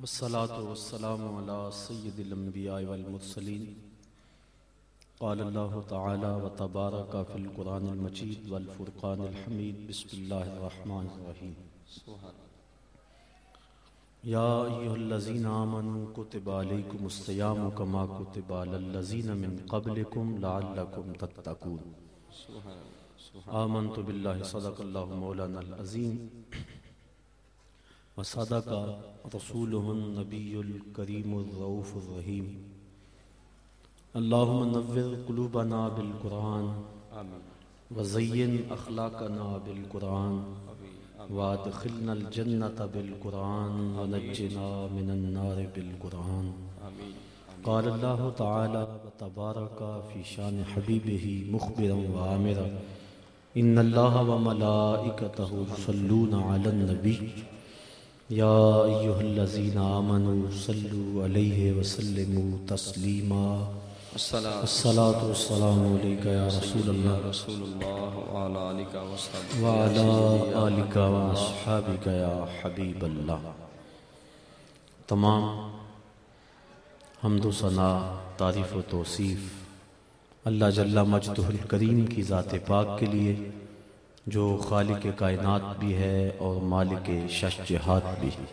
والصلاة والسلام على سيد الأنبياء والمرسلين. قال الله تعالى وتبارك في القرآن المجيد والفرقان الحميد. بسم الله الرحمن الرحيم. يا أيها الذين آمنوا كتب عليكم الصيام كما كتب على الذين من قبلكم لعلكم تتقون. آمنت بالله، صدق الله مولانا العظيم. وصدق رسوله النبي الكريم الرؤوف الرحيم. اللهم نور قلوبنا بالقرآن. وزين أخلاقنا بالقرآن. وادخلنا الجنة بالقرآن. ونجنا من النار بالقرآن. قال الله تعالى وتبارك في شان حبيبه مخبرا وآمرا. إن الله وملائكته يصلون على النبي. يا أيها الذين آمنوا صلوا عليه وسلموا تسليما الصلاة والسلام عليك يا رسول الله رسول اللہ وعلى آلك وصحبه وعلى آلك وأصحابك يا حبيب الله تمام حمد و ثنا تعریف و توصیف اللہ جل مجدہ الکریم کی ذات پاک کے لیے جو خالق کائنات بھی ہے اور مالک شش جہات بھی ہے۔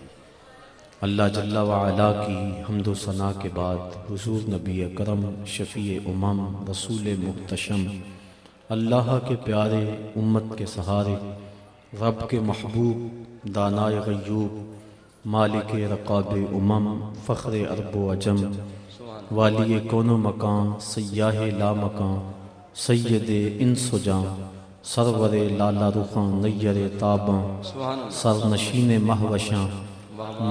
اللہ جل وعلا کی حمد و ثنا کے بعد حضور نبی اکرم شفیع امم رسول محتشم اللہ کے پیارے امت کے سہارے، رب کے محبوب، دانائے غیوب، مالک رقاب امم فخر ارب و عجم، والی کون و مکان، سیاہ لا مکان، سید انس و جاں سرور لالا رخاں نیر تاباں سر نشین مہوشاں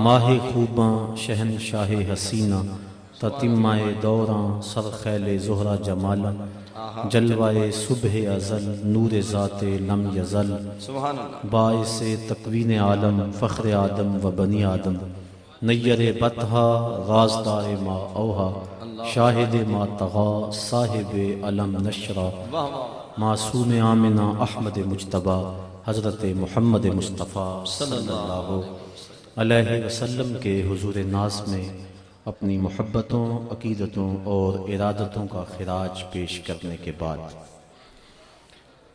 ماہ خوباں شہن شاہ حسینہ تتمائے دوراں سر خیل زہرہ جمالا جلوائے صبح ازل نور ذات لم یزل باعث تقوین عالم فخر آدم و بنی آدم نیر بطہا غازدار ما اوہا شاہد ما تغا صاحب علم نشرہ معصوم آمنہ احمد مجتبہ حضرت محمد مصطفیٰ صلی اللہ علیہ وسلم کے حضور ناز میں اپنی محبتوں، عقیدتوں اور ارادتوں کا خراج پیش کرنے کے بعد،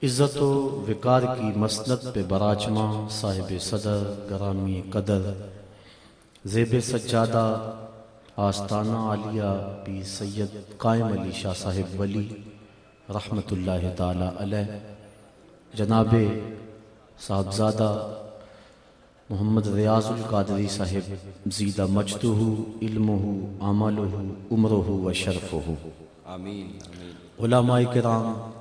عزت و وقار کی مسند پہ براجمہ صاحب صدر گرامی قدر، زیب سجادہ آستانہ عالیہ پی سید قائم علی شاہ صاحب ولی رحمت اللہ تعالی علیہ۔ جناب صاحبزادہ محمد ریاض القادری صاحب زیدہ مجدہ علمہ عملہ عمرہ و شرفہ۔ آمین آمین۔ علماء کرام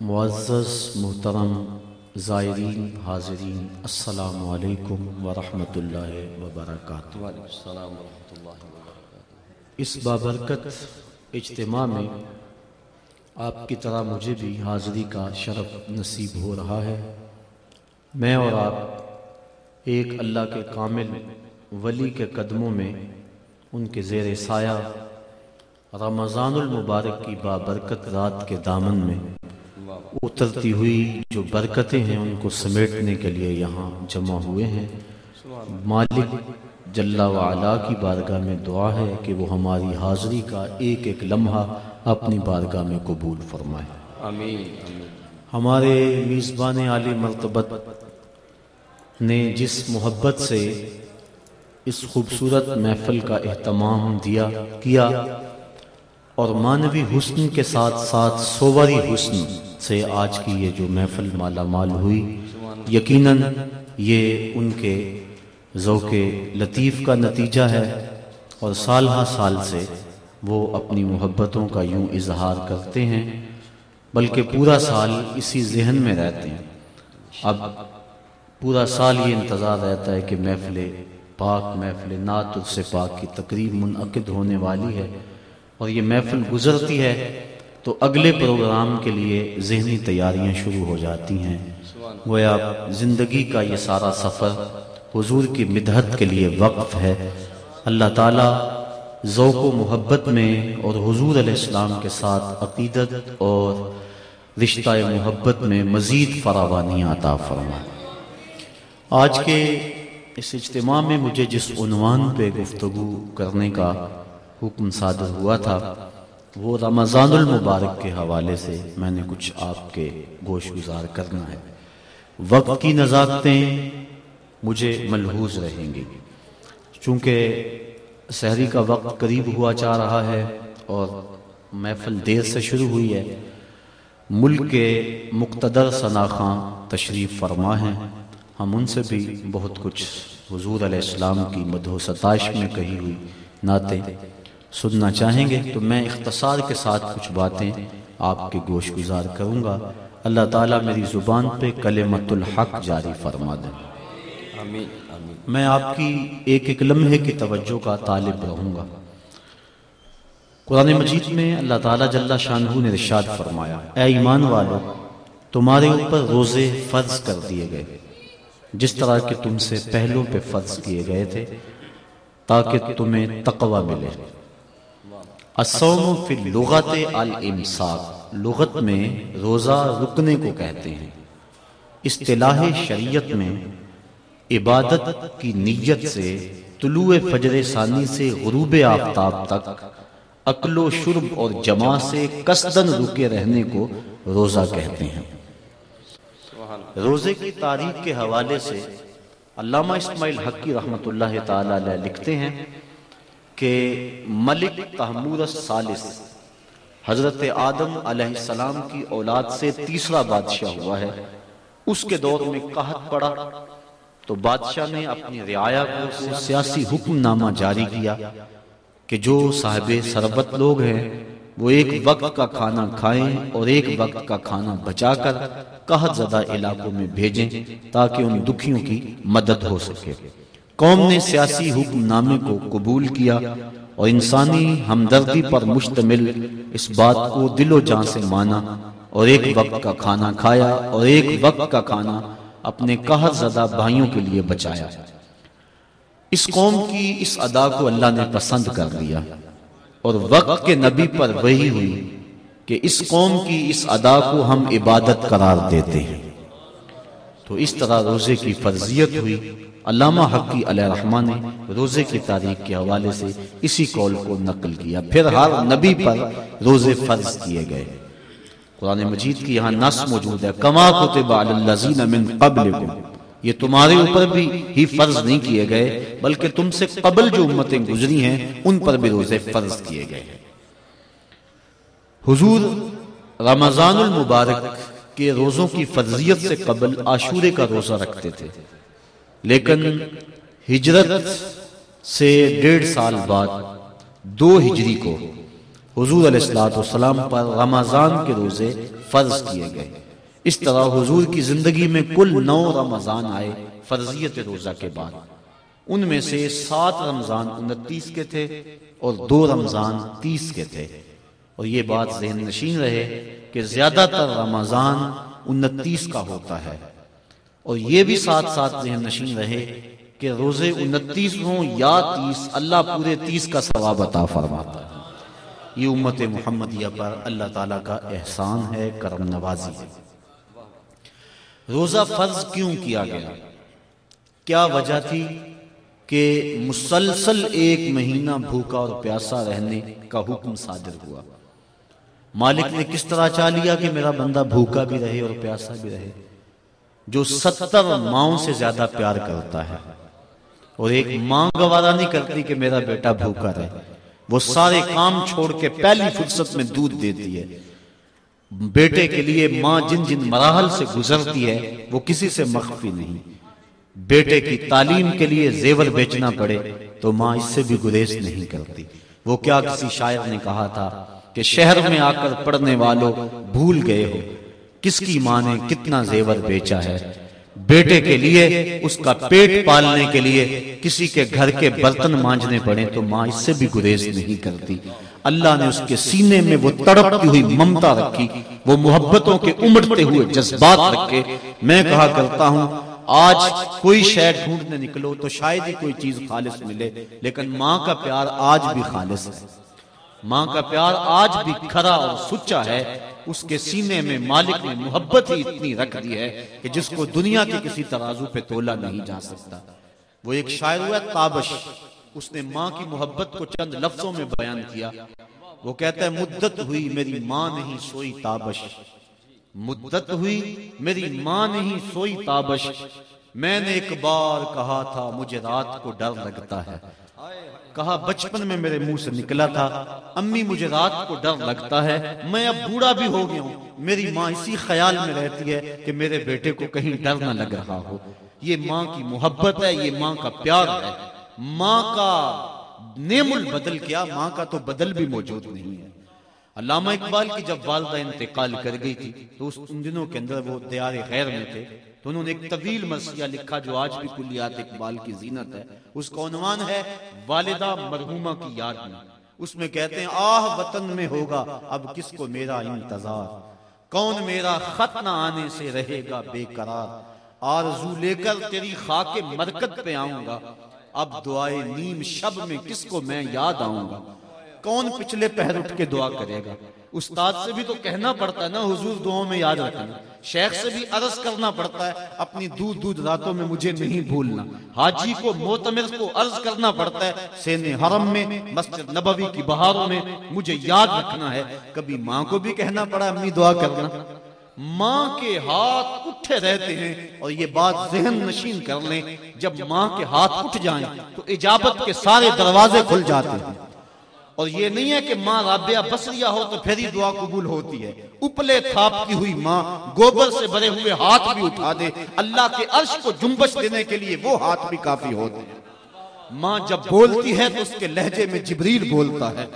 معزز محترم زائرین حاضرین السلام علیکم ورحمۃ اللہ وبرکاتہ۔ وعلیکم السلام ورحمۃ اللہ وبرکاتہ۔ اس بابرکت اجتماع میں آپ کی طرح مجھے بھی حاضری کا شرف نصیب ہو رہا ہے۔ میں اور آپ ایک اللہ کے کامل ولی کے قدموں میں ان کے زیر سایہ رمضان المبارک کی بابرکت رات کے دامن میں اترتی ہوئی جو برکتیں ہیں ان کو سمیٹنے کے لیے یہاں جمع ہوئے ہیں۔ مالک جل وعلا کی بارگاہ میں دعا ہے کہ وہ ہماری حاضری کا ایک ایک لمحہ اپنی بارگاہ میں قبول فرمائے۔ آمین۔ ہمارے میزبان عالی مرتبت نے جس محبت سے اس خوبصورت محفل کا اہتمام دیا کیا اور مانوی حسن کے ساتھ ساتھ سووری حسن سے آج کی یہ جو محفل مالا مال ہوئی یقیناً یہ ان کے ذوق لطیف کا نتیجہ ہے اور سال ہا سال سے وہ اپنی محبتوں کا یوں اظہار کرتے ہیں، بلکہ پورا سال اسی ذہن میں رہتے ہیں۔ اب پورا سال یہ انتظار رہتا ہے کہ محفل پاک، محفل نعت سے پاک کی تقریب منعقد ہونے والی ہے۔ اور یہ محفل گزرتی ہے تو اگلے پروگرام کے لیے ذہنی تیاریاں شروع ہو جاتی ہیں۔ گویا زندگی کا یہ سارا سفر حضور کی مدحت کے لیے وقف ہے۔ اللہ تعالیٰ ذوق و محبت میں اور حضور علیہ السلام کے ساتھ عقیدت اور رشتہ محبت میں مزید فراوانی عطا فرمائے آج کے اس اجتماع میں مجھے جس عنوان پہ گفتگو کرنے کا حکم صادر ہوا تھا، وہ رمضان المبارک کے حوالے سے میں نے کچھ آپ کے گوش گزار کرنا ہے۔ وقت کی نزاکتیں مجھے ملحوظ رہیں گی۔ چونکہ سحری کا وقت قریب ہوا چاہ رہا ہے اور محفل دیر سے شروع ہوئی ہے۔ ملک کے مقتدر ثناخاں تشریف فرما ہیں۔ ہم ان سے بھی بہت کچھ حضور علیہ السلام کی مدح و ستائش میں کہی ہوئی نعتیں سننا چاہیں گے تو میں اختصار کے ساتھ کچھ باتیں آپ کے گوش گزار کروں گا۔ اللہ تعالیٰ میری زبان پہ کلمت الحق جاری فرما دیں آمین۔ میں آپ کی ایک ایک لمحے کی توجہ کا طالب رہوں گا۔ قرآن مجید میں اللہ تعالیٰ جل شاہ نے رشاد فرمایا، اے ایمان والو، تمہارے اوپر روزے فرض کر دیے گئے۔ جس طرح کہ تم سے پہلوں پہ فرض کیے گئے تھے، تاکہ تمہیں تقوی ملے۔ الصوم فی لغت الامساک، لغت میں روزہ رکنے کو کہتے ہیں۔ اصطلاح شریعت میں عبادت کی نیت سے طلوع فجر ثانی سے غروب آفتاب تک، عقل و شرب اور جمع سے قصدن رکے رہنے کو روزہ کہتے ہیں۔ روزے کی تاریخ کے حوالے سے علامہ اسماعیل حقی رحمت اللہ تعالی علیہ لکھتے ہیں کہ ملک تحمور الثالث، حضرت آدم علیہ السلام کی اولاد سے تیسرا بادشاہ ہوا ہے۔ اس کے دور میں قحط پڑا۔ تو بادشاہ نے اپنی رعایا کو سیاسی حکم نامہ جاری کیا کہ جو صاحب سربت لوگ ہیں، وہ ایک وقت کا کھانا کھائیں اور ایک وقت کا کھانا بچا کر قحط زدہ علاقوں میں بھیجیں تاکہ ان دکھیوں کی مدد ہو سکے۔ قوم نے سیاسی حکم نامے کو قبول کیا اور انسانی ہمدردی پر مشتمل اس بات کو دل و جان سے مانا اور ایک وقت کا کھانا کھایا اور ایک وقت کا کھانا اپنے قہر زدہ بھائیوں کے لیے بچایا۔ اس قوم کی اس ادا کو اللہ نے پسند کر لیا اور وقت کے نبی پر وہی ہوئی کہ اس قوم کی اس ادا کو ہم عبادت قرار دیتے ہیں۔ تو اس طرح روزے کی فرضیت ہوئی۔ علامہ حقی علیہ الرحمن نے روزے کی تاریخ کے حوالے سے اسی قول کو نقل کیا۔ پھر ہر نبی پر روزے فرض کیے گئے۔ قرآن مجید کی یہاں نص موجود ہے. کما کتب الذین من قبلکم. یہ تمہارے اوپر بھی ہی فرض نہیں کیے گئے، بلکہ تم سے قبل جو امتیں گزری ہیں، ان پر بھی روزے فرض کیے گئے ہیں۔ حضور رمضان المبارک کے روزوں کی فرضیت سے قبل عاشورے کا روزہ رکھتے تھے۔ لیکن ہجرت سے ڈیڑھ سال بعد دو ہجری کو حضور علیہ السلاۃ والسلام پر رمضان کے روزے فرض کیے گئے۔ اس طرح حضور کی زندگی میں کل نو رمضان آئے فرضیت روزہ کے بعد۔ ان میں سے سات رمضان انتیس کے تھے اور دو رمضان تیس کے تھے۔ اور یہ بات ذہن نشین رہے کہ زیادہ تر رمضان انتیس کا ہوتا ہے۔ اور یہ بھی ساتھ ساتھ ذہن نشین رہے کہ روزے انتیس ہوں یا تیس، اللہ پورے تیس کا ثواب عطا فرماتا ہے۔ یہ امت محمدیہ پر اللہ تعالیٰ کا احسان ہے، کرم نوازی۔ ہے روزہ فرض کیوں کیا گیا؟ کیا وجہ تھی کہ مسلسل ایک مہینہ بھوکا اور پیاسا رہنے کا حکم صادر ہوا؟ مالک نے کس طرح چاہ لیا کہ میرا بندہ بھوکا بھی رہے اور پیاسا بھی رہے؟ جو ستر ماؤں سے زیادہ پیار کرتا ہے۔ اور ایک ماں گوارا نہیں کرتی کہ میرا بیٹا بھوکا رہے۔ وہ سارے کام چھوڑ کے پہلی فرصت میں دودھ دیتی ہے۔ بیٹے کے لیے ماں جن جن مراحل سے گزرتی ہے، وہ کسی سے مخفی نہیں۔ بیٹے کی تعلیم کے لیے زیور بیچنا پڑے تو ماں اس سے بھی گریز نہیں کرتی۔ وہ کیا کسی شاعر نے کہا تھا کہ شہر میں آ کر پڑھنے والوں بھول گئے ہو۔ کس کی ماں نے کتنا زیور بیچا ہے؟ بیٹے کے لیے، اس کا پیٹ پالنے کے لیے، کسی کے گھر کے برتن مانجنے پڑے تو ماں اس سے بھی گریز نہیں کرتی۔ اللہ نے اس کے سینے میں وہ تڑپتی ہوئی ممتا رکھی، وہ محبتوں کے امڑتے ہوئے جذبات رکھے۔ میں کہا، کرتا ہوں، آج کوئی شہر ڈھونڈنے نکلو تو شاید ہی کوئی چیز خالص ملے، لیکن ماں کا پیار آج بھی خالص ہے۔ ماں کا پیار آج بھی کھرا اور سچا ہے، اس کے سینے میں مالک نے محبت ہی اتنی رکھ دی ہے کہ جس کو دنیا کے کسی ترازو پہ تولا نہیں جا سکتا۔ وہ ایک شاعر ہوا، تابش۔ اس نے ماں کی محبت کو چند لفظوں میں بیان کیا۔ وہ کہتا ہے، مدت ہوئی، میری ماں نہیں سوئی تابش۔ مدت ہوئی، میری ماں نہیں سوئی تابش۔ میں نے ایک بار کہا تھا، مجھے رات کو ڈر لگتا ہے۔ کہا، بچپن میں میرے منہ سے نکلا تھا۔ امی، مجھے رات کو ڈر لگتا ہے۔ میں اب بوڑھا بھی ہو گیا ہوں۔ میری ماں اسی خیال میں رہتی ہے کہ میرے بیٹے کو کہیں ڈر نہ لگ رہا ہو۔ یہ ماں کی محبت ہے، یہ ماں کا پیار ہے۔ ماں کا نیم البدل کیا؟ ماں کا تو بدل بھی موجود نہیں ہے۔ علامہ اقبال کی جب والدہ انتقال کر گئی تھی، تو اس ان دنوں کے اندر وہ دیار غیر میں تھے۔ تو انہوں نے ایک طویل مرثیہ لکھا جو آج بھی کلیات اقبال کی زینت ہے۔ اس کا عنوان ہے والدہ مرحومہ کی یاد میں۔ اس میں کہتے ہیں، آہ، وطن میں ہوگا، اب کس کو میرا انتظار؟ کون میرا خط نہ آنے سے رہے گا بے قرار؟ آرزو لے کر تیری خاک مرکت پہ آؤں گا۔ اب دعائے نیم شب میں کس کو میں یاد آؤں گا؟ کون پچھلے پہر اٹھ کے دعا کرے گا؟ استاد سے بھی تو کہنا پڑتا ہے نا، حضور دعاوں میں یاد رکھنا۔ شیخ سے بھی عرض کرنا پڑتا ہے، اپنی دودھ دودھ راتوں میں مجھے نہیں بھولنا۔ حاجی کو موتمر کو عرض کرنا پڑتا ہے سین حرم میں، مسجد نبوی کی بہاروں میں مجھے یاد رکھنا ہے۔ کبھی ماں کو بھی کہنا پڑا، امی دعا کرنا۔ ماں کے ہاتھ اٹھے رہتے ہیں اور یہ بات ذہن نشین کر لیں، جب ماں کے ہاتھ اٹھ جائیں تو اجابت کے سارے دروازے کھل جاتے ہیں۔ اور یہ نہیں ہے کہ ماں رابعہ بسریہ ہو تو پھر ہی دعا قبول ہوتی ہے۔ اپلے تھاپ کی ہوئی ماں گوبر سے بھرے ہوئے ہاتھ بھی اٹھا دے۔ اللہ کے عرش کو جنبش دینے کے لیے وہ ہاتھ بھی کافی ہوتے ہیں۔ ماں جب بولتی ہے تو اس کے لہجے میں جبریل بولتا ہے۔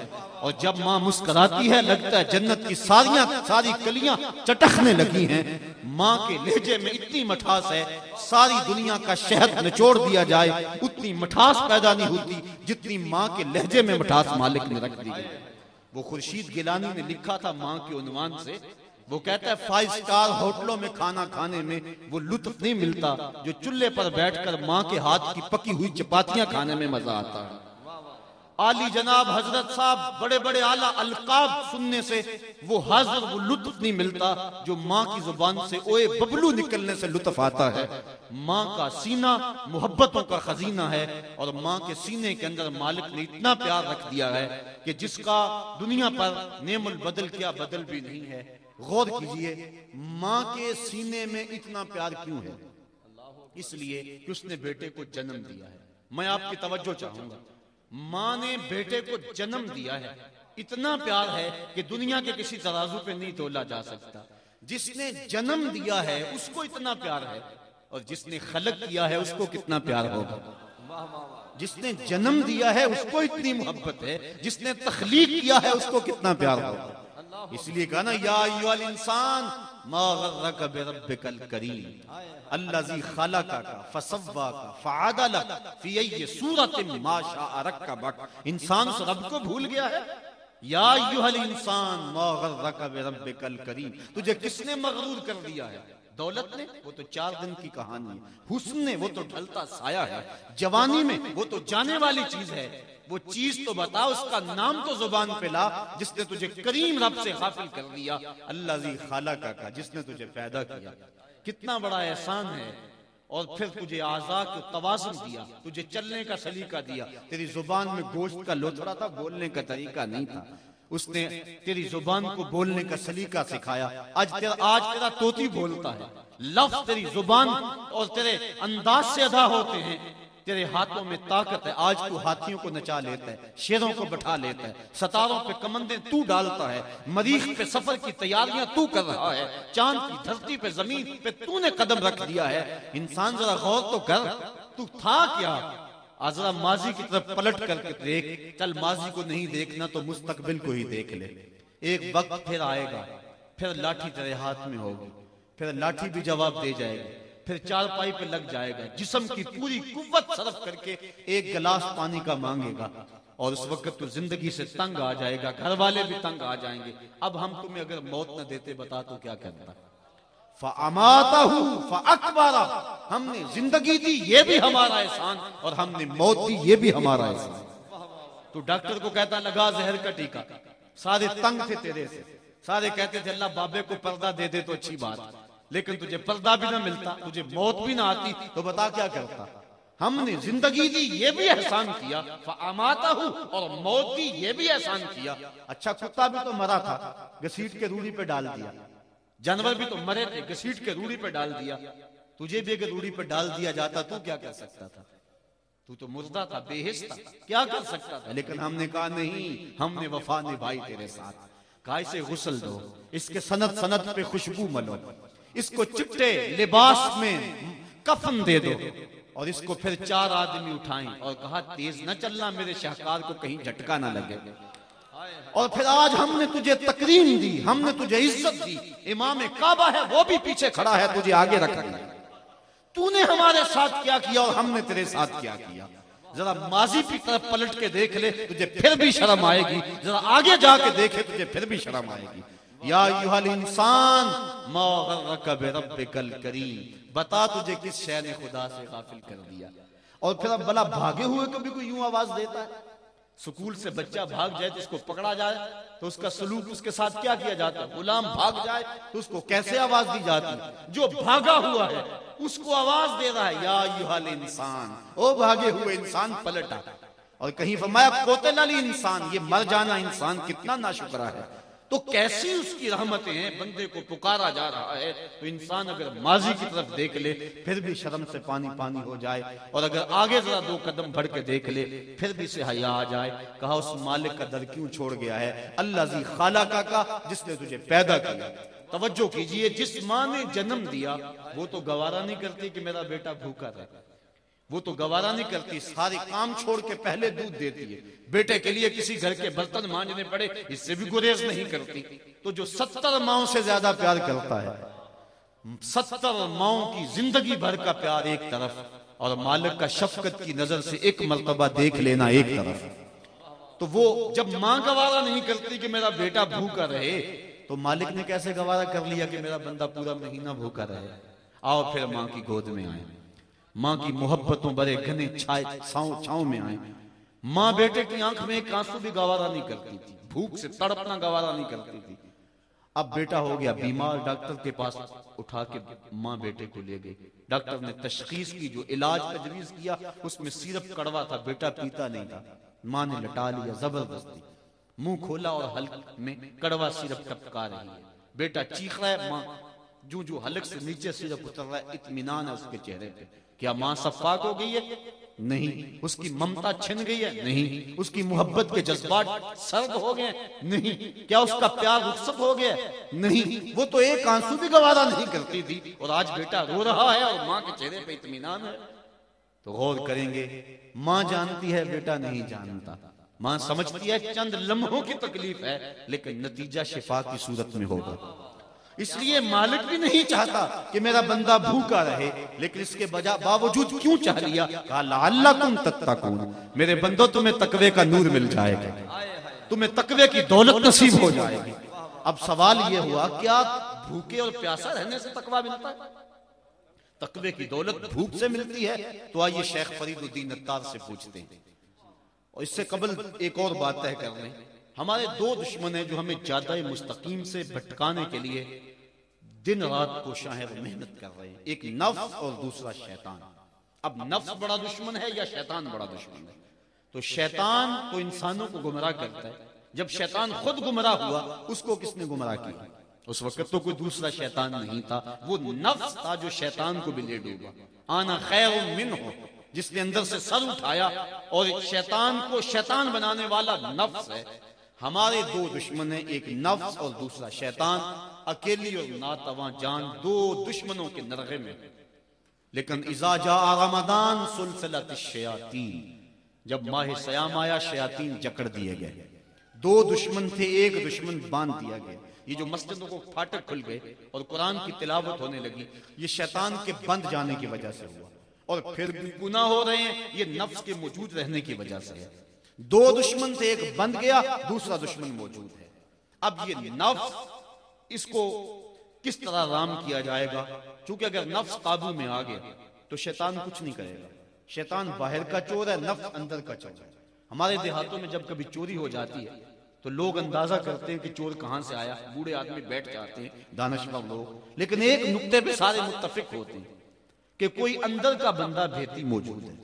اور جب ماں مسکراتی ہے، لگتا ہے جنت کی ساریاں، ساری کلیاں چٹکنے لگی ہیں۔ ماں کے لہجے میں اتنی مٹھاس ہے، ساری دنیا کا شہد نچوڑ دیا جائے، اتنی مٹھاس پیدا نہیں ہوتی جتنی ماں کے لہجے میں مٹھاس مالک نے رکھ دی گئی۔ وہ خورشید گیلانی نے لکھا تھا ماں کے عنوان سے وہ کہتا ہے فائیو سٹار ہوٹلوں میں کھانا کھانے میں وہ لطف نہیں ملتا جو چلے پر بیٹھ کر ماں کے ہاتھ کی پکی ہوئی چپاتیاں کھانے میں مزہ آتا ہے۔ عالی جناب حضرت صاحب بڑے بڑے اعلیٰ القاب سننے سے وہ حضر وہ لطف نہیں ملتا جو ماں کی زبان سے اوے ببلو نکلنے سے لطف آتا ہے۔ ماں کا سینہ محبتوں کا خزینہ ہے اور ماں کے سینے کے اندر مالک نے اتنا پیار رکھ دیا ہے کہ جس کا دنیا پر نیم البدل کیا بدل بھی نہیں ہے۔ غور کیجیے، ماں کے سینے میں اتنا پیار کیوں ہے؟ اس لیے کہ اس نے بیٹے کو جنم دیا ہے۔ میں آپ کی توجہ چاہوں گا۔ ماں نے بیٹے کو جنم دیا ہے۔ اتنا پیار ہے کہ دنیا کے کسی ترازو پہ نہیں تولا جا سکتا۔ جس نے جنم دیا ہے، اس کو اتنا پیار ہے۔ اور جس نے خلق کیا ہے، اس کو کتنا پیار ہوگا۔ جس نے جنم دیا ہے، اس کو اتنی محبت ہے۔ جس نے تخلیق کیا ہے، اس کو کتنا پیار ہوگا۔ اس لیے کہا نا یا ایوہ الانسان ما غرک بربک الکریم. الذي خلقك فسواك فعدلك في اي صورت ما شاء ركبك انسان اس رب کو بھول گیا ہے؟ یا ایوہ الانسان ما غرک بربک الکریم. تجھے کس نے مغرور کر دیا ہے؟ دولت نے، وہ تو چار دن کی کہانی ہے۔ حسن نے، وہ تو ڈھلتا سایہ ہے۔ جوانی میں، وہ تو جانے والی چیز ہے۔ وہ چیز تو بتا، اس کا نام تو زبان پہ لا، جس نے تجھے کریم رب سے غافل کر دیا۔ اللہ زی خالقہ کا جس نے تجھے پیدا کیا۔ کتنا بڑا احسان ہے۔ اور پھر تجھے آزاد کو توازن دیا، تجھے چلنے کا سلیقہ دیا۔ تیری زبان میں گوشت کا لوتھڑا تھا، بولنے کا طریقہ نہیں تھا۔ اس نے تیری زبان کو بولنے کا سلیقہ سکھایا۔ آج تیرا آج تیرا توتی بولتا ہے۔ لفظ تیری زبان اور تیرے انداز سے ادا ہوتے ہیں۔ تیرے ہاتھوں میں طاقت ہے۔ آج تو ہاتھیوں کو نچا لیتا ہے شیروں کو بٹھا لیتا ہے۔ ستاروں پہ کمندیں تو ڈالتا ہے۔ مریخ پہ سفر کی تیاریاں تو کر رہا ہے۔ چاند کی دھرتی پہ زمین پہ تو نے قدم رکھ دیا ہے۔ انسان ذرا غور تو کر تو تھا کیا؟ ذرا ماضی کی طرف پلٹ کر کے دیکھ، چل ماضی کو نہیں دیکھنا تو مستقبل کو ہی دیکھ لے۔ ایک وقت پھر آئے گا، پھر لاٹھی تیرے ہاتھ میں ہوگی، پھر لاٹھی بھی جواب دے جائے گی، پھر چار پائی پہ لگ جائے گا، جسم کی پوری قوت صرف کر کے ایک گلاس پانی کا مانگے گا۔ اور اس وقت تو زندگی سے تنگ آ جائے گا، گھر والے بھی تنگ آ جائیں گے۔ اب ہم تمہیں اگر موت نہ دیتے، بتا تو کیا کرتا۔ فَأَمَاتَهُ فَأَكْبَرَ ہم نے زندگی دی، یہ بھی ہمارا احسان، اور ہم نے موت دی، یہ بھی ہمارا احسان۔ تو ڈاکٹر کو کہتا، لگا زہر کا ٹیکا سارے تنگ تھے تیرے سے۔ سارے کہتے تھے، اللہ بابے کو پردہ دے دے تو اچھی بات۔ لیکن تجھے پردہ بھی نہ ملتا، تجھے موت بھی نہ آتی، تو بتا کیا کرتا۔ ہم نے زندگی دی، یہ بھی احسان کیا۔ فاماتا ہوں اور موت دی، یہ بھی احسان کیا۔ اچھا کتا بھی تو مرا تھا گسیٹ کے روڑی پہ ڈال دیا۔ جانور بھی تو مرے تھے گسیٹ کے روڑی پہ ڈال دیا۔ تجھے بھی اگر روڑی پہ ڈال دیا جاتا تو کیا کر سکتا تھا؟ تو تو مردہ تھا، بے حص تھا۔ کیا کر سکتا تھا؟ لیکن ہم نے کہا نہیں، ہم نے وفا نبھائی تیرے ساتھ۔ کہا، اسے غسل دو، اس کے سند سند پہ خوشبو ملو۔ اس کو چٹے لباس میں کفن دے دو۔ اور اس کو پھر چار آدمی اٹھائیں۔ اور کہا، تیز نہ چلنا، میرے شہکار کو کہیں جھٹکا نہ لگے۔ اور پھر آج ہم نے تجھے تکریم دی، ہم نے تجھے عزت دی۔ امام کعبہ ہے، وہ بھی پیچھے کھڑا ہے، تجھے آگے رکھ دیا تو نے ہمارے ساتھ کیا کیا اور ہم نے تیرے ساتھ کیا کیا۔ ذرا ماضی کی طرف پلٹ کے دیکھ لے، تجھے پھر بھی شرم آئے گی۔ ذرا آگے جا کے دیکھے، تجھے پھر بھی شرم آئے گی۔ یا ایوہ الانسان، ما غرک بربک الکریم، بتا تجھے کس شے نے خدا سے غافل کر دیا۔ اور پھر اب بلا بھاگے ہوئے کبھی کوئی یوں آواز دیتا ہے۔ سکول سے بچہ بھاگ جائے تو اس کو پکڑا جائے، تو اس کا سلوک اس کے ساتھ کیا کیا جاتا ہے؟ غلام بھاگ جائے تو اس کو کیسے آواز دی جاتی ہے؟ جو بھاگا ہوا ہے، اس کو آواز دے رہا ہے، یا ایوہ انسان او بھاگے ہوئے انسان پلٹا۔ اور کہیں فرمایا، کوتل علی انسان، یہ مر جانا انسان کتنا ناشکرہ ہے۔ تو کیسی اس کی رحمتیں ہیں؟ بندے کو پکارا جا رہا ہے۔ تو انسان اگر ماضی کی طرف دیکھ لے، پھر بھی شرم سے پانی پانی ہو جائے۔ اور اگر آگے ذرا دو قدم بڑھ کے دیکھ لے، پھر بھی سے حیا آ جائے۔ کہا، اس مالک کا در کیوں چھوڑ گیا ہے؟ اللہ زی خالہ کا کا جس نے تجھے پیدا کیا۔ توجہ کیجیے، جس ماں نے جنم دیا، وہ تو گوارا نہیں کرتی کہ میرا بیٹا بھوکا رہے۔ وہ تو گوارا نہیں کرتی سارے کام چھوڑ کے پہلے دودھ دیتی ہے۔ بیٹے کے لیے کسی گھر کے برتن مانجنے پڑے، اس سے بھی گریز نہیں کرتی۔ تو جو ستر ماؤں سے زیادہ پیار کرتا ہے، ستر ماؤں کی زندگی بھر کا پیار ایک طرف اور مالک کا شفقت کی نظر سے ایک مرتبہ دیکھ لینا ایک طرف۔ تو وہ جب ماں گوارا نہیں کرتی کہ میرا بیٹا بھوکا رہے، تو مالک نے کیسے گوارا کر لیا کہ میرا بندہ پورا مہینہ بھوکا رہے؟ آؤ پھر ماں کی گود میں آئے ماں کی محبتوں بڑے گھنے چھائے چھاؤں چھاؤں میں آئے۔ ماں بیٹے کی آنکھ میں ایک آنسو بھی گوارا نہیں کرتی تھی۔ بھوک سے تڑپنا گوارا نہیں کرتی تھی۔ اب بیٹا ہو گیا بیمار، ڈاکٹر کے پاس اٹھا کے ماں بیٹے کو لے گئی ڈاکٹر نے تشخیص کی، جو علاج تجویز کیا، اس میں سیرپ کڑوا تھا، بیٹا پیتا نہیں تھا۔ ماں نے لٹا لیا، زبردستی۔ منہ کھولا اور حلق میں کڑوا سیرپ ٹپکا رہی ہے۔ بیٹا چیخ رہا ہے، ماں جو جو حلق سے نیچے سیرپ اتر رہا ہے، اطمینان ہے اس کے چہرے پہ۔ کیا ماں صفاق ہو گئی ہے؟ نہیں۔ اس کی ممتا چھن گئی ہے؟ نہیں۔ اس کی محبت کے جذبات سرد ہو گئے نہیں۔ کیا اس کا پیار رخصت ہو گیا نہیں۔ وہ تو ایک آنسو بھی گوارا نہیں کرتی تھی۔ اور آج بیٹا رو رہا ہے اور ماں کے چہرے پہ اطمینان ہے۔ تو غور کریں گے۔ ماں جانتی ہے، بیٹا نہیں جانتا۔ ماں سمجھتی ہے، چند لمحوں کی تکلیف ہے، لیکن نتیجہ شفا کی صورت میں ہوگا۔ اس لیے مالک بھی نہیں چاہتا کہ میرا بندہ بھوکا رہے، لیکن اس کے باوجود کیوں چاہ لیا؟ کہا، لعلکم تتقون۔ میرے بندو، تمہیں تقوی کا نور مل جائے گا۔ تمہیں تقوی کی دولت نصیب ہو جائے گی۔ اب سوال یہ ہوا، کیا بھوکے اور پیاسا رہنے سے تقوی ملتا ہے؟ تقوی کی دولت بھوک سے ملتی ہے، تو آئیے شیخ فرید الدین اتار سے پوچھتے ہیں۔ اور اس سے قبل ایک اور بات طے کر رہے ہیں ہمارے دو دشمن ہیں جو ہمیں زیادہ مستقیم سے بھٹکانے کے لیے دن رات کو شاہر محنت کر رہے ہیں، ایک نفس اور دوسرا شیطان۔ اب نفس بڑا دشمن ہے یا شیطان بڑا دشمن ہے؟ تو شیطان تو انسانوں کو گمراہ کرتا ہے۔ جب شیطان خود گمراہ ہوا، اس کو کس نے گمراہ کیا؟ اس وقت تو کوئی دوسرا شیطان نہیں تھا، وہ نفس تھا جو شیطان کو بھی لے ڈوبا۔ آنا خیر من ہو جس نے اندر سے سر اٹھایا، اور شیطان کو شیطان بنانے والا نفس ہے۔ ہمارے دو دشمن ہیں، ایک نفس اور دوسرا شیطان۔ اکیلی اور ناتواں جان دو دشمنوں کے نرغے میں۔ لیکن اذا جاء رمضان سلسلت الشیاطین، جب ماہ سیام آیا، شیاطین جکڑ دیے گئے۔ دو دشمن تھے، ایک دشمن باندھ دیا گیا۔ یہ جو مسجدوں کو پھاٹک کھل گئے اور قرآن کی تلاوت ہونے لگی، یہ شیطان کے بند جانے کی وجہ سے ہوا۔ اور پھر گناہ ہو رہے ہیں، یہ نفس کے موجود رہنے کی وجہ سے۔ ہے دو دشمن تھے، ایک بند گیا، دوسرا دشمن موجود ہے۔ اب یہ نفس اس کو کس طرح رام کیا جائے گا؟ چونکہ اگر نفس قابو میں آ گیا تو شیطان کچھ نہیں کرے گا۔ شیطان باہر کا چور ہے، نفس اندر کا چور ہے۔ ہمارے دیہاتوں میں جب کبھی چوری ہو جاتی ہے، تو لوگ اندازہ کرتے ہیں کہ چور کہاں سے آیا۔ بوڑھے آدمی بیٹھ جاتے ہیں، دانشور لوگ۔ لیکن ایک نقطے پہ سارے متفق ہوتے ہیں کہ کوئی اندر کا بندہ بھیتی موجود ہے۔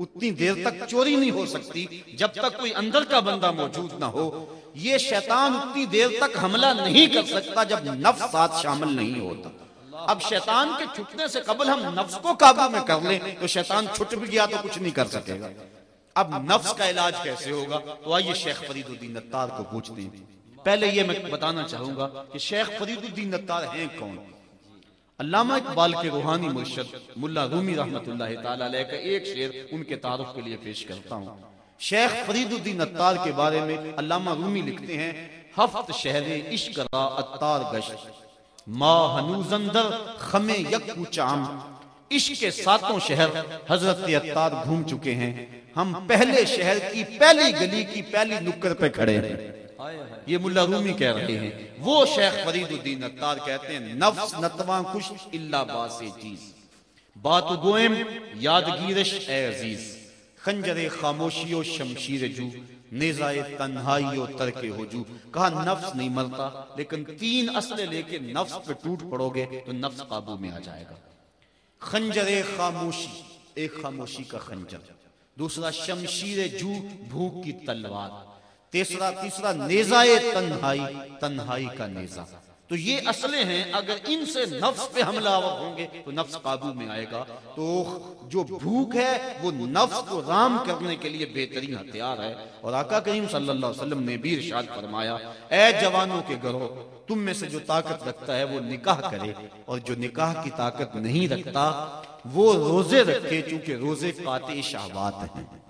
اتنی دیر تک چوری نہیں ہو سکتی، جب تک کوئی اندر کا بندہ موجود نہ ہو۔ یہ شیطان اتنی دیر تک حملہ نہیں کر سکتا جب نفس ساتھ شامل نہیں ہوتا۔ اب شیطان کے چھٹنے سے قبل ہم نفس کو قابو میں کر لیں تو شیطان چھٹ بھی گیا تو کچھ نہیں کر سکے گا۔ اب نفس کا علاج کیسے ہوگا؟ تو آئیے شیخ فرید الدین نتار کو پوچھتے ہیں۔ پہلے یہ میں بتانا چاہوں گا کہ شیخ فرید الدین نتار ہیں کون؟ علامہ اقبال کے روحانی مرشد ملا رومی رحمت اللہ تعالی علیہ کا ایک شعر ان کے تعارف کے لیے پیش کرتا ہوں۔ شیخ فرید الدین اتار کے بارے میں علامہ رومی لکھتے ہیں، ہفت شہر عشق را اتار گشت، ما ہنوز اندر خم یک چام عشق کے ساتوں شہر حضرت اتار گھوم چکے ہیں۔ ہم پہلے شہر کی پہلی گلی کی پہلی نکر پہ کھڑے ہیں۔ یہ ملا رومی کہہ رہے ہیں۔ وہ شیخ فرید الدین اتار کہتے ہیں، نفس نتواں کش اللہ باس چیز۔ بات گوئم، یادگیرش اے عزیز۔ خنجر خاموشی و شمشیر جو، نیزائے تنہائی و ترک ہجو کہا، نفس نہیں مرتا، لیکن تین اصلے لے کے نفس پہ ٹوٹ پڑو گے تو نفس قابو میں آ جائے گا۔ خنجر خاموشی، ایک خاموشی کا خنجر۔ دوسرا، شمشیر جو، بھوک کی تلوار۔ تیسرا تیسرا، نیزائے تنہائی تنہائی کا نیزا تو یہ اصلیں ہیں اگر ان سے نفس پہ حملہ آور ہوں گے تو نفس قابو میں آئے گا۔ تو جو بھوک ہے وہ نفس کو رام کرنے کے لیے بہترین ہتھیار ہے۔ اور آقا کریم صلی اللہ علیہ وسلم نے بھی ارشاد فرمایا اے جوانوں کے گھروں تم میں سے جو طاقت رکھتا ہے وہ نکاح کرے۔ اور جو نکاح کی طاقت نہیں رکھتا وہ روزے رکھے چونکہ روزے قاطع شہوات ہیں۔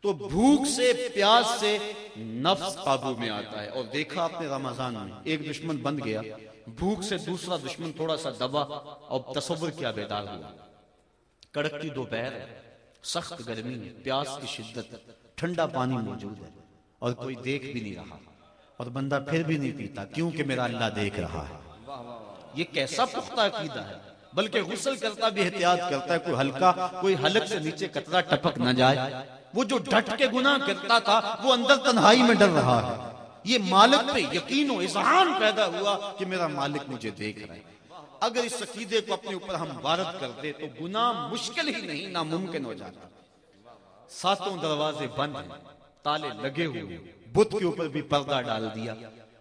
تو بھوک سے، پیاس سے نفس قابو میں آتا ہے۔ اور دیکھا آپ نے رمضان میں، ایک دشمن بند گیا۔ بھوک سے دوسرا دشمن تھوڑا سا دبا اور تصور کیا بیدار ہوا۔ کڑکتی دوپہر سخت گرمی پیاس کی شدت ٹھنڈا پانی موجود ہے۔ اور کوئی دیکھ بھی نہیں رہا۔ اور بندہ پھر بھی نہیں پیتا، کیونکہ میرا اللہ دیکھ رہا ہے۔ یہ کیسا پختہ عقیدہ ہے؟ بلکہ غسل کرتا بھی احتیاط کرتا ہے، کوئی ہلکا، کوئی حلق سے نیچے کترا ٹپک نہ جائے۔ وہ جو ڈٹ کے گناہ کرتا تھا، وہ اندر تنہائی میں ڈر رہا ہے۔ یہ مالک پہ یقین و اذہان پیدا ہوا کہ میرا مالک مجھے دیکھ رہا ہے۔ اگر اس عقیدے کو اپنے اوپر ہم وارد کر دے تو گناہ مشکل ہی نہیں، ناممکن ہو جاتا۔ ساتوں دروازے بند ہیں، تالے لگے ہوئے بت کے اوپر بھی پردہ ڈال دیا۔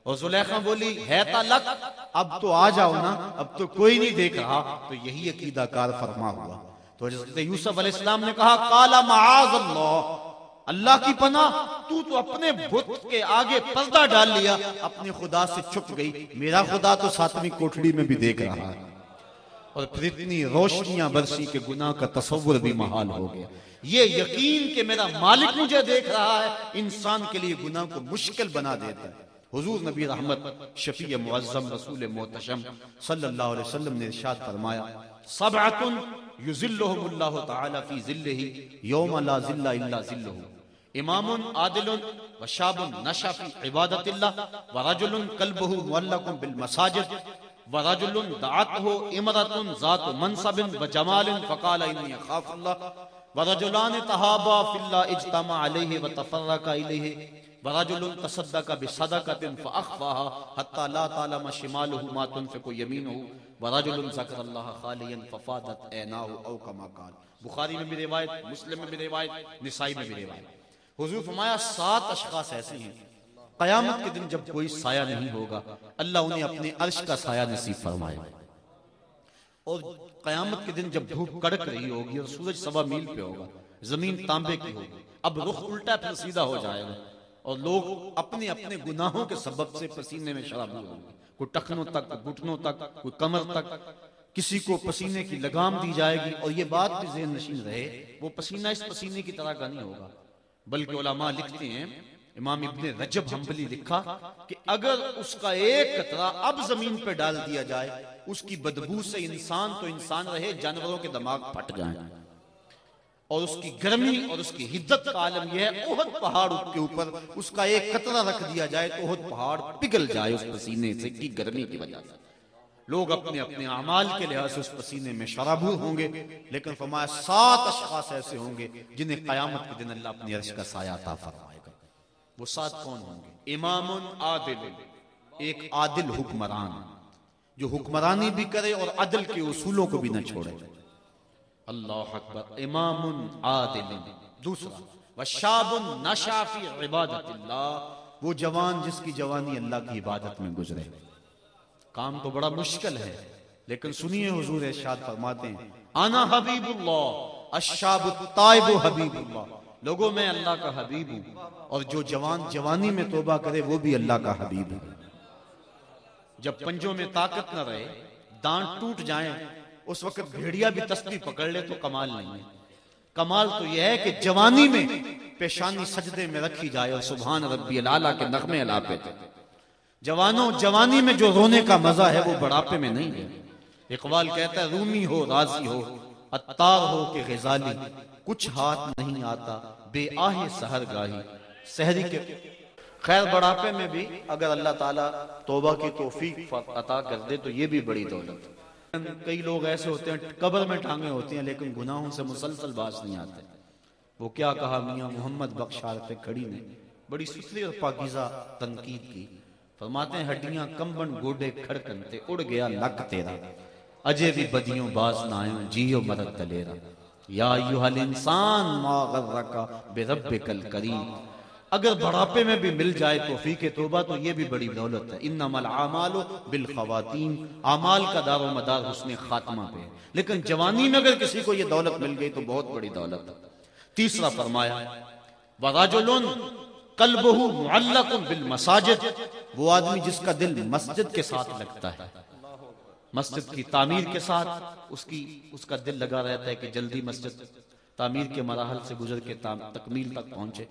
اور زلیخہ بولی، ہے تالک اب تو آ جاؤ نا، اب تو کوئی نہیں دیکھ رہا۔ تو یہی عقیدہ کار فرما ہوا۔ تو حضرت یوسف علیہ السلام نے کہا کالا معاذ اللہ اللہ کی پناہ، تو تو اپنے بت کے آگے پردہ ڈال لیا اپنے خدا سے چھپ گئی، میرا خدا تو ساتویں کوٹڑی میں بھی دیکھ رہا ہے۔ اور پھر اتنی روشنیاں برسی کے گناہ کا تصور بھی محال ہو گیا۔ یہ یقین کہ میرا مالک مجھے دیکھ رہا ہے، انسان کے لیے گناہ کو مشکل بنا دیتا ہے۔ حضور نبی رحمت، شفیع معظم رسول محتشم صلی اللہ علیہ وسلم نے ارشاد فرمایا سبعت یزلہم اللہ تعالی فی ذلہ یوم لا ذل الا ذلہ امام عادل وشاب نشا فی عبادت اللہ ورجل قلبہ معلق بالمساجد ورجل دعته امرة ذات منصب وجمال فقال انی اخاف اللہ ورجلان تہابا فی اللہ اجتمع علیہ وتفرق علیہ ورجل تصدق بصدقة فأخفاها حتى لا تعلم شماله ما تنفق يمينه ورجل ذکر اللہ خالیا ففادت عیناه او کما قال. بخاری میں بھی روایت، مسلم میں بھی روایت، نسائی میں بھی روایت. حضور فرمایا، سات اشخاص ایسے ہیں۔ قیامت کے دن جب کوئی سایہ نہیں ہوگا، اللہ انہیں اپنے عرش کا سایہ نصیب فرمائے اور قیامت کے دن جب دھوپ کڑک رہی ہوگی اور سورج سوا میل پہ ہوگا، زمین تانبے کی ہوگی، اب رخ الٹا پھر سیدھا ہو جائے گا اور لوگ اپنے اپنے گناہوں کے سبب سے پسینے میں شراب ہوں گے۔ کوئی ٹخنوں تک، کوئی گھٹنوں تک، کوئی کمر تک، کسی کو پسینے کی لگام دی جائے گی اور یہ بات بھی ذہن نشین رہے، وہ پسینہ اس پسینے کی طرح کا نہیں ہوگا۔ بلکہ علماء لکھتے ہیں، امام ابن رجب حنبلی لکھا کہ اگر اس کا ایک قطرہ اب زمین پہ ڈال دیا جائے، اس کی بدبو سے انسان تو انسان رہے، جانوروں کے دماغ پھٹ جائیں۔ اور اس کی گرمی اور اس کی حدت کا عالم یہ ہے احد پہاڑ کے اوپر، اس کا ایک قطرہ رکھ دیا جائے تو احد پہاڑ پگل جائے اس پسینے سے کی گرمی کی وجہ سے۔ لوگ اپنے اپنے اعمال کے لحاظ سے اس پسینے میں شرابور ہوں گے، لیکن فرمایا سات اشخاص ایسے ہوں گے جنہیں قیامت کے دن اللہ اپنی عرش کا سایہ عطا فرمائے گا۔ وہ سات کون ہوں گے؟ امام عادل، ایک عادل حکمران، جو حکمرانی بھی کرے اور عدل کے اصولوں کو بھی نہ چھوڑے۔ اللہ اکبر امام عادل، دوسرا وشاب نشا فی عبادت اللہ، وہ جوان جس کی جوانی اللہ کی عبادت میں گزرے۔ کام تو بڑا مشکل ہے، لیکن سنیے حضور ارشاد فرماتے ہیں انا حبیب اللہ، الشاب الطائب حبیب اللہ۔ لوگوں میں اللہ کا حبیب ہوں، اور جو جوان جوانی میں توبہ کرے، وہ بھی اللہ کا حبیب ہے جب پنجوں میں طاقت نہ رہے، دانت ٹوٹ جائیں اس وقت بھیڑیا بھی تسبیح پکڑ لے تو کمال نہیں ہے۔ کمال تو یہ ہے کہ جوانی میں پیشانی سجدے میں رکھی جائے اور سبحان ربی العالی کے نغمے الا پہ جوانوں جوانی میں جو رونے کا مزہ ہے وہ بڑھاپے میں نہیں ہے۔ اقبال کہتا ہے رومی ہو راضی ہو اتار ہو کہ غزالی۔ کچھ ہاتھ نہیں آتا بے آہ سہر گاہی سہری کے خیر بڑھاپے میں بھی اگر اللہ تعالیٰ توبہ کی توفیق عطا کر دے تو یہ بھی بڑی دولت۔ کئی لوگ ایسے ہوتے ہیں، قبر میں ٹانگیں ہوتی ہیں، لیکن گناہوں سے مسلسل باز نہیں آتے۔ وہ کیا کہا؟ میاں محمد بخشار پہ کھڑی نے، بڑی ستری اور پاکیزہ تنقید کی۔ فرماتے ہیں، ہڈیاں کمبن، گوڈے کھڑکنتے اڑ گیا لک تیرا۔ اجے بھی بدیوں باز نہ آئیں، جیو مرد دلیرا۔ یا ایوہ الانسان ما غرکا بے ربک الکریم اگر بڑھاپے میں بھی مل جائے توفیق توبہ تو یہ بھی بڑی دولت ہے. انما العامال بالخواتین اعمال کا دار و مدار حسن خاتمہ پہ لیکن جوانی میں اگر کسی کو یہ دولت مل گئی تو بہت بڑی دولت ہے. تیسرا فرمایا وراجل قلبہ معلق بالمساجد. وہ آدمی جس کا دل مسجد کے ساتھ لگتا ہے، مسجد کی تعمیر کے ساتھ اس کی، اس کا دل لگا رہتا ہے کہ جلدی مسجد تعمیر کے مراحل سے گزر کے تکمیل تک پہنچے۔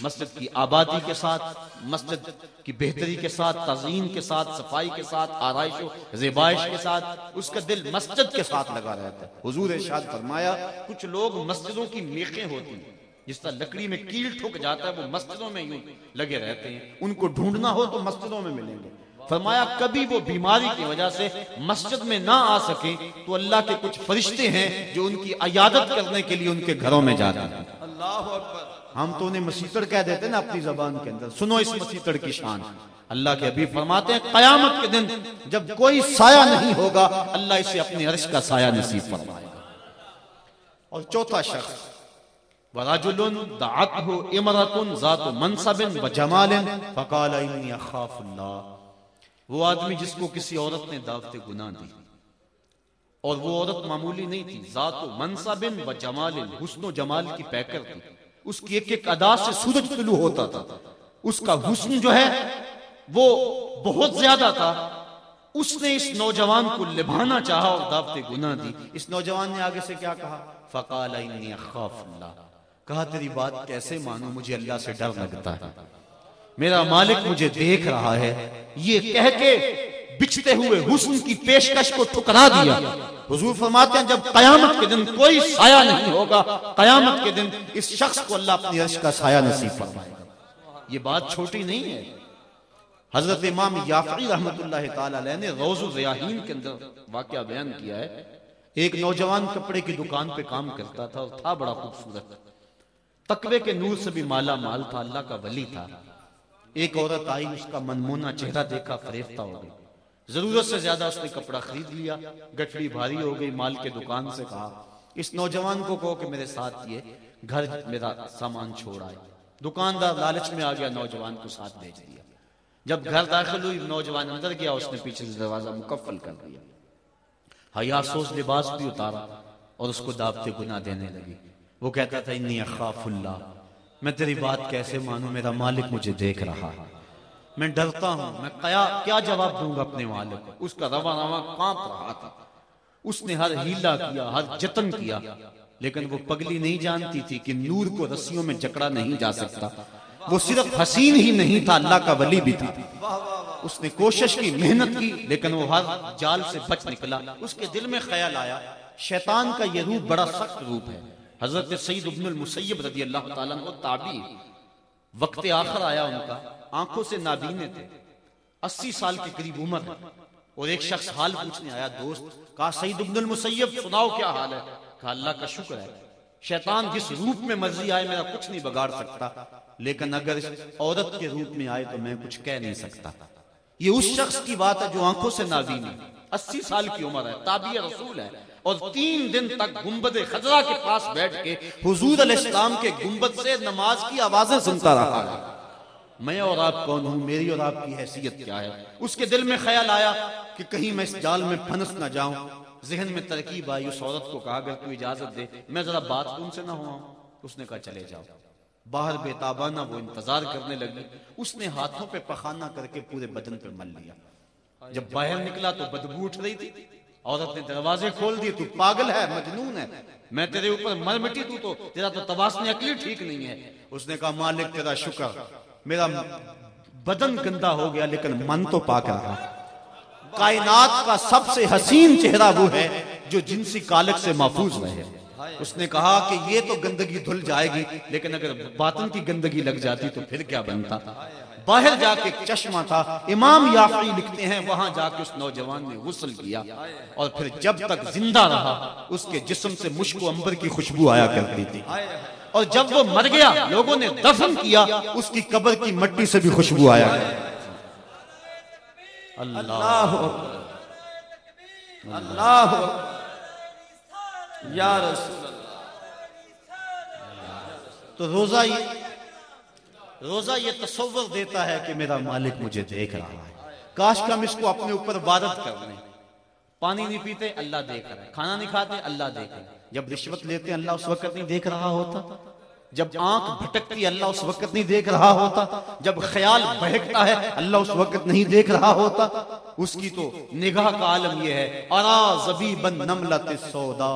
مسجد کی آبادی کے ساتھ، مسجد کی بہتری کے ساتھ تزئین کے ساتھ، صفائی کے ساتھ آرائش و زیبائش کے ساتھ، اس کا دل مسجد کے ساتھ لگا رہتا ہے۔ حضور ارشاد فرمایا، کچھ لوگ مسجدوں کی میخیں ہوتی ہیں، جس طرح لکڑی میں کیل ٹھک جاتا ہے، وہ مسجدوں میں یوں لگے رہتے ہیں۔ ان کو ڈھونڈنا ہو تو مسجدوں میں ملیں گے۔ فرمایا، کبھی وہ بیماری کی وجہ سے مسجد میں نہ آ سکیں تو اللہ کے کچھ فرشتے ہیں جو ان کی عیادت کرنے کے لیے ان کے گھروں میں جاتے ہیں۔ اللہ اکبر۔ ہم تو انہیں مسیطر کہہ دیتے نا اپنی زبان کے اندر۔ سنو اس مسیطر کی شان۔ اللہ کے ابھی فرماتے ہیں، قیامت کے دن جب کوئی سایہ نہیں ہوگا، اللہ اسے اپنی عرش کا سایہ نصیب فرمائے گا۔ اور چوتھا شخص وَرَجُلٌ دَعَتْهُ اِمْرَةٌ ذَاتُ مَنْصَبٍ وَجَمَالٍ فَقَالَ إِنِّي أَخَافُ اللَّهِ وہ آدمی جس کو کسی عورت نے دعوت گناہ دی۔ اور وہ عورت معمولی نہیں تھی، ذات و منصب و جمال حسن و جمال کی پیکر تھی۔ اس کی ایک ایک ادا سے سورج طلوع ہوتا تھا۔ اس کا حسن جو ہے، وہ بہت زیادہ تھا۔ اس نے اس نوجوان کو لبھانا چاہا اور دعوت گناہ دی۔ اس نوجوان نے آگے سے کیا کہا؟ فقال انی اخاف اللہ۔ کہا، تیری بات کیسے مانو مجھے اللہ سے ڈر لگتا ہے۔ میرا مالک مجھے دیکھ رہا ہے۔ یہ کہہ کے بچتے ہوئے حسن کی پیشکش کو ٹھکرا دیا۔ حضور فرماتے ہیں، جب قیامت کے دن کوئی سایہ نہیں ہوگا، قیامت کے دن اس شخص کو اللہ اپنی عرش کا سایہ نصیب فرمائے گا۔ یہ بات چھوٹی نہیں ہے۔ حضرت امام یافعی رحمت اللہ تعالی علیہ نے روز الریاحین کے اندر واقعہ بیان کیا ہے۔ ایک نوجوان کپڑے کی دکان پہ کام کرتا تھا اور تھا بڑا خوبصورت۔ تقوی کے نور سے بھی مالا مال تھا، اللہ کا ولی تھا۔ ایک عورت آئی، اس کا منمونا چہرہ دیکھا، فریفتہ ہو گئی۔ ضرورت سے زیادہ اس نے کپڑا خرید لیا گٹڑی بھاری ہو گئی، مال کے دکان سے کہا، اس نوجوان کو کہو کہ میرے ساتھ یہ گھر میرا سامان چھوڑ آئے دکاندار لالچ میں آ گیا نوجوان کو ساتھ بھیج دیا۔ جب گھر داخل ہوئی، نوجوان اندر گیا، اس نے پیچھے سے دروازہ مکفل کر دیا۔ حیا سوز لباس بھی اتارا اور اس کو دعوت گناہ دینے لگی۔ وہ کہتا تھا انی اخاف اللہ، میں تیری بات کیسے مانوں، میرا مالک مجھے دیکھ رہا ہے۔ میں ڈرتا ہوں، میں کیا جواب دوں گا اپنے والد کو؟ اس کا روا روا کانپ رہا تھا۔ اس نے ہر ہیلا کیا، ہر جتن کیا، لیکن وہ پگلی نہیں جانتی تھی کہ نور کو رسیوں میں جکڑا نہیں جا سکتا۔ وہ صرف حسین ہی نہیں تھا، اللہ کا ولی بھی تھا۔ اس نے کوشش کی، محنت کی، لیکن وہ ہر جال سے بچ نکلا۔ اس کے دل میں خیال آیا، شیطان کا یہ روپ بڑا سخت روپ ہے۔ حضرت سید ابن المسیب رضی اللہ تعالیٰ کو وقت آخر آیا ان کا۔ آنکھوں سے نابینے تھے۔ اسی سال کے قریب عمر ہے۔ اور ایک شخص حال پوچھنے آیا، دوست، کہا سید ابن المسیب، سناؤ کیا حال ہے؟ کہا، اللہ کا شکر ہے۔ شیطان جس روپ میں مرضی آئے، میرا کچھ نہیں بگاڑ سکتا۔ لیکن اگر اس عورت کے روپ میں آئے تو میں کچھ کہہ نہیں سکتا۔ یہ اس شخص کی بات ہے جو آنکھوں سے نابین ہے۔ اسی سال کی عمر ہے۔ تابع رسول ہے۔ اور تین دن تک گنبد خزرہ کے پاس بیٹھ کے حضور علیہ السلام کے گنبد سے نماز کی آوازیں سنتا رہا ہے۔ میں اور آپ کون ہوں؟ میری اور آپ کی حیثیت کیا ہے؟ اس کے دل میں خیال آیا کہ کہیں میں اس جال میں پھنس نہ جاؤں۔ ذہن میں ترکیب آئی، اس عورت کو کہا، اگر تو اجازت دے، میں ذرا بات تم سے نہ ہوا۔ اس نے کہا، چلے جاؤ۔ باہر بے تابانہ وہ انتظار کرنے لگی۔ اس نے ہاتھوں پہ پخانہ کر کے پورے بدن پہ مل لیا۔ جب باہر نکلا تو بدبو اٹھ رہی تھی۔ عورت نے دروازے کھول دیے، تو پاگل ہے، مجنون ہے۔ میں تیرے اوپر مر مٹی تو تیرا تو تباسن عقلی ٹھیک نہیں ہے۔ اس نے کہا، مالک، تیرا شکر۔ میرا بدن گندا ہو گیا، لیکن من تو پاک رہا کائنات کا سب سے حسین چہرہ وہ ہے جو جنسی کالک سے محفوظ رہے۔ اس نے کہا کہ یہ تو گندگی دھل جائے گی، لیکن اگر باطن کی گندگی لگ جاتی تو پھر کیا بنتا؟ باہر جا کے ایک چشمہ تھا۔ امام یافعی لکھتے ہیں، وہاں جا کے اس نوجوان نے غسل کیا۔ اور پھر جب تک زندہ رہا، اس کے جسم سے مشک و امبر کی خوشبو آیا کرتی تھی۔ اور جب وہ مر گیا، لوگوں نے دفن کیا، اس کی قبر کی مٹی سے بھی خوشبو آیا۔ اللہ اللہ یا رسول اللہ۔ تو روزہ روزہ یہ تصور دیتا ہے کہ میرا مالک مجھے دیکھ رہا ہے۔ کاش کہ ہم اس کو اپنے اوپر عبادت کر لیں۔ پانی نہیں پیتے، اللہ دیکھ رہا ہے۔ کھانا نہیں کھاتے، اللہ دیکھ رہا ہے۔ جب رشوت لیتے اللہ اس وقت نہیں دیکھ رہا ہوتا، جب آنکھ بھٹکتی اللہ اس وقت نہیں دیکھ رہا ہوتا، جب خیال بہکتا ہے اللہ اس وقت نہیں دیکھ رہا ہوتا، اس کی تو نگاہ کا عالم یہ ہے ارا نملت سودا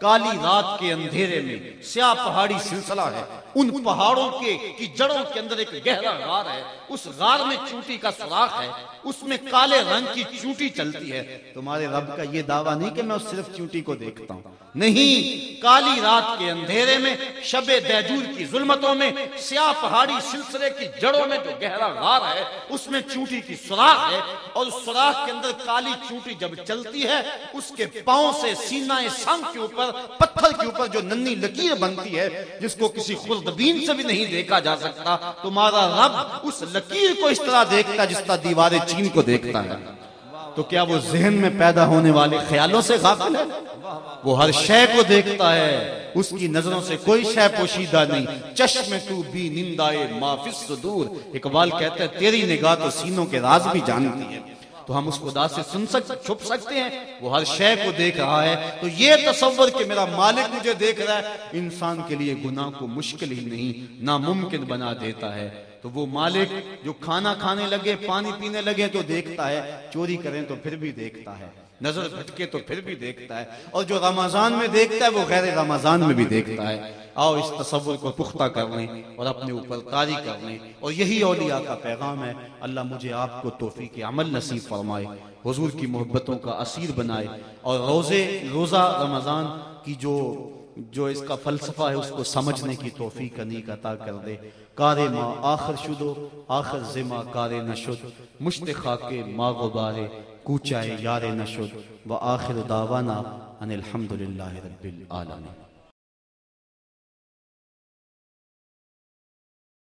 کالی رات کے اندھیرے میں سیاہ پہاڑی سلسلہ ہے، ان پہاڑوں کے کی جڑوں کے اندر ایک گہرا غار ہے، اس غار میں چونٹی کا سراخ ہے، اس میں کالے رنگ کی چونٹی چلتی ہے، تمہارے رب کا یہ دعویٰ نہیں کہ میں صرف چونٹی کو دیکھتا ہوں۔ نہیں، کالی رات کے اندھیرے میں، شب دیجور کی ظلمتوں میں، سیاہ پہاڑی سلسلے کی جڑوں میں جو گہرا غار ہے، اس میں چونٹی کی سراخ ہے اور اس سراخ کے اندر کالی چونٹی جب چلتی ہے، اس کے پاؤں سے سینہ سنگ کے اوپر، پتھر کے اوپر جو ننی لکیر بنتی ہے، جس کو کسی خوردبین سے بھی نہیں دیکھا جا سکتا، تمہارا رب اس لکیر کو اس طرح دیکھتا جس طرح دیوار چین کو دیکھتا ہے۔ تو کیا وہ ذہن میں پیدا ہونے والے خیالوں سے غافل ہے؟ وہ ہر شے کو دیکھتا ہے، اس کی نظروں سے کوئی شے پوشیدہ نہیں۔ چشم تو بھی نندائے ما فی الصدور۔ اقبال کہتا ہے، تیری نگاہ تو سینوں کے راز بھی جانتی ہے۔ تو ہم اس خدا سے سن سکتے چھپ سکتے ہیں۔ وہ ہر شے کو دیکھ رہا ہے۔ تو یہ تصور کہ میرا مالک مجھے دیکھ رہا ہے، انسان کے لیے گناہ کو مشکل ہی نہیں، ناممکن بنا دیتا ہے۔ تو وہ مالک جو کھانا کھانے لگے، پانی پینے لگے تو دیکھتا ہے، چوری کریں تو پھر بھی دیکھتا ہے۔ نظر بھٹکے تو پھر بھی دیکھتا ہے۔ اور جو رمضان میں دیکھتا ہے، وہ غیر رمضان میں بھی دیکھتا ہے۔ آؤ اس تصور کو پختہ کر لیں اور اپنے اوپر تاری کر لیں۔ اور یہی اولیاء کا پیغام ہے۔ اللہ مجھے آپ کو توفیق عمل نصیب فرمائے، حضور کی محبتوں کا اسیر بنائے۔ اور روزے، روزہ رمضان کی جو جو اس کا فلسفہ ہے، اس کو سمجھنے کی توفیق انیک عطا کر دے۔ کار ما آخر شدو، آخر زما کار نشد۔ مشت خاک ما غبارے، کوچائے یار نشد۔ و آخر دعوانا ان الحمدللہ رب العالمین۔